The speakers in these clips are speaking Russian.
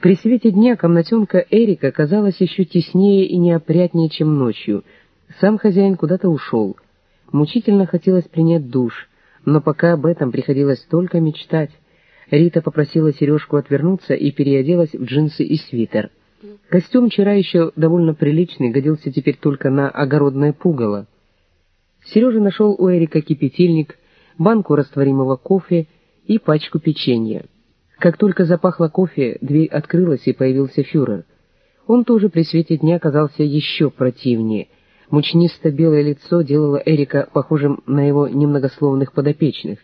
При свете дня комнатенка Эрика казалась еще теснее и неопрятнее, чем ночью. Сам хозяин куда-то ушел. Мучительно хотелось принять душ, но пока об этом приходилось только мечтать. Рита попросила Сережку отвернуться и переоделась в джинсы и свитер. Костюм вчера еще довольно приличный, годился теперь только на огородное пугало. Сережа нашел у Эрика кипятильник, банку растворимого кофе и пачку печенья. Как только запахло кофе, дверь открылась и появился фюрер. Он тоже при свете дня казался еще противнее. Мучнисто-белое лицо делало Эрика похожим на его немногословных подопечных.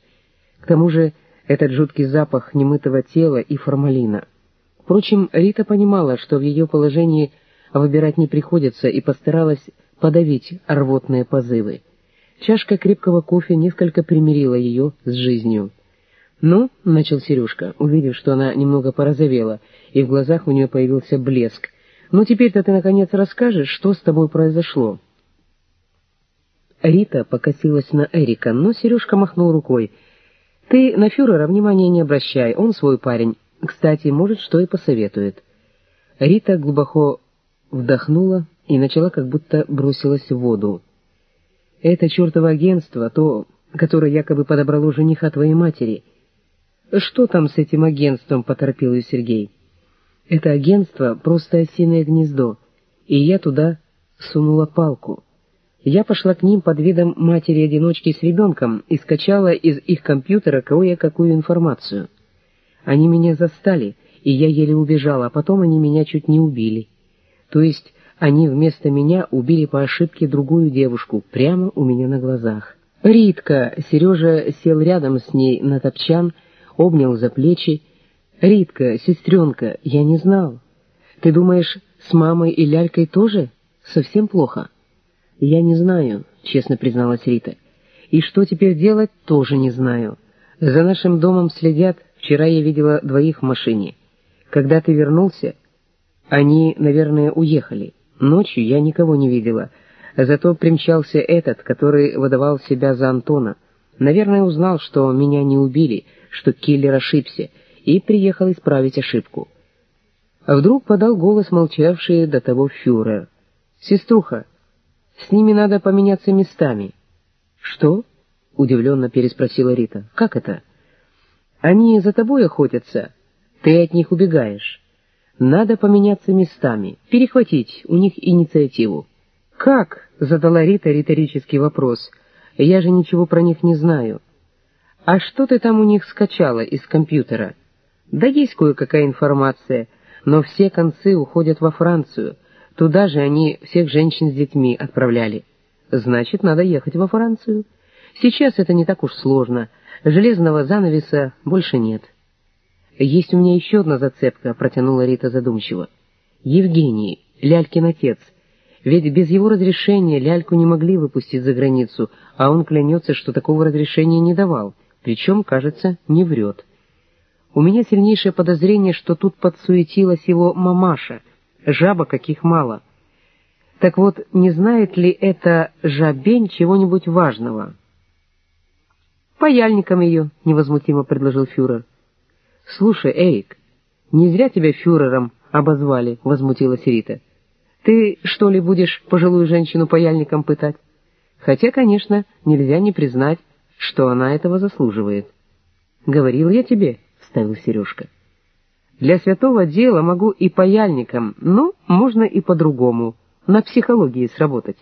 К тому же этот жуткий запах немытого тела и формалина. Впрочем, Рита понимала, что в ее положении выбирать не приходится, и постаралась подавить рвотные позывы. Чашка крепкого кофе несколько примирила ее с жизнью. «Ну», — начал Сережка, увидев, что она немного порозовела, и в глазах у нее появился блеск, «ну теперь-то ты, наконец, расскажешь, что с тобой произошло». Рита покосилась на Эрика, но Сережка махнул рукой. «Ты на фюрера внимания не обращай, он свой парень. Кстати, может, что и посоветует». Рита глубоко вдохнула и начала как будто бросилась в воду. «Это чертово агентство, то, которое якобы подобрало жениха твоей матери». «Что там с этим агентством?» — поторопил ее Сергей. «Это агентство — просто осиное гнездо, и я туда сунула палку. Я пошла к ним под видом матери-одиночки с ребенком и скачала из их компьютера кое-какую информацию. Они меня застали, и я еле убежала, а потом они меня чуть не убили. То есть они вместо меня убили по ошибке другую девушку прямо у меня на глазах. Ритка, Сережа сел рядом с ней на топчан, обнял за плечи. «Ритка, сестренка, я не знал. Ты думаешь, с мамой и лялькой тоже? Совсем плохо?» «Я не знаю», — честно призналась Рита. «И что теперь делать, тоже не знаю. За нашим домом следят, вчера я видела двоих в машине. Когда ты вернулся, они, наверное, уехали. Ночью я никого не видела, зато примчался этот, который выдавал себя за Антона. Наверное, узнал, что меня не убили, что киллер ошибся, и приехал исправить ошибку. А вдруг подал голос молчавший до того фюрер. «Сеструха, с ними надо поменяться местами». «Что?» — удивленно переспросила Рита. «Как это?» «Они за тобой охотятся, ты от них убегаешь. Надо поменяться местами, перехватить у них инициативу». «Как?» — задала Рита риторический вопрос. «Я же ничего про них не знаю». «А что ты там у них скачала из компьютера?» «Да есть кое-какая информация, но все концы уходят во Францию. Туда же они всех женщин с детьми отправляли. Значит, надо ехать во Францию. Сейчас это не так уж сложно. Железного занавеса больше нет». «Есть у меня еще одна зацепка», — протянула Рита задумчиво. «Евгений, Лялькин отец». Ведь без его разрешения ляльку не могли выпустить за границу, а он клянется, что такого разрешения не давал причем, кажется, не врет. У меня сильнейшее подозрение, что тут подсуетилась его мамаша, жаба каких мало. Так вот, не знает ли эта жабень чего-нибудь важного? «Паяльником ее», — невозмутимо предложил фюрер. «Слушай, Эрик, не зря тебя фюрером обозвали», — возмутилась Рита. «Ты, что ли, будешь пожилую женщину паяльником пытать? Хотя, конечно, нельзя не признать, что она этого заслуживает. «Говорил я тебе», — вставил Сережка. «Для святого дела могу и паяльником, но можно и по-другому, на психологии сработать».